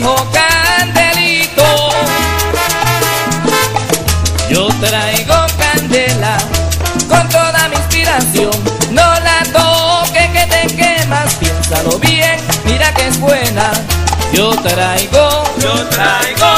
Candelito, yo traigo candela con toda mi inspiración. No la toque que te quemas, piénsalo bien, mira que es buena. Yo traigo, yo traigo.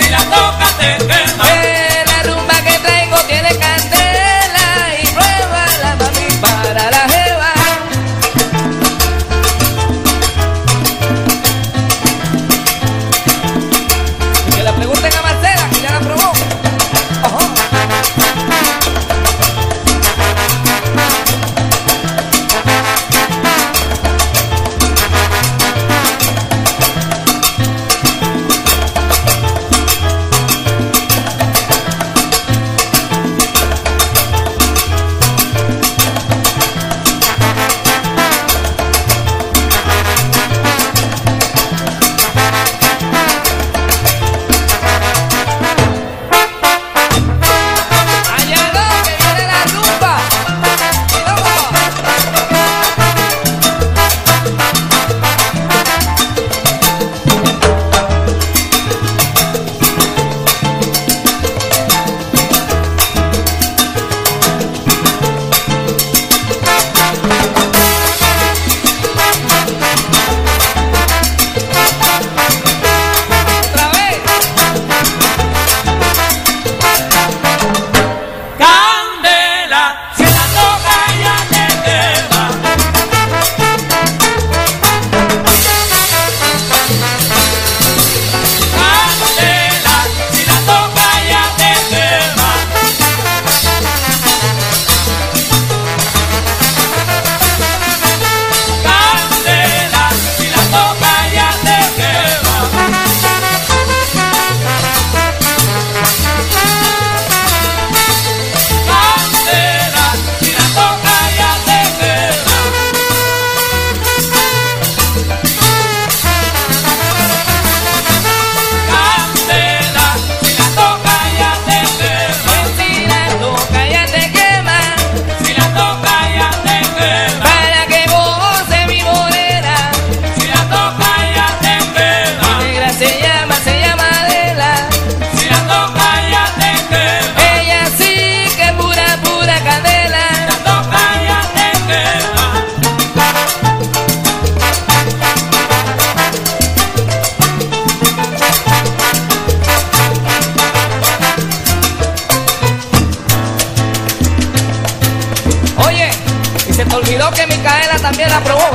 que Micaela también la probó.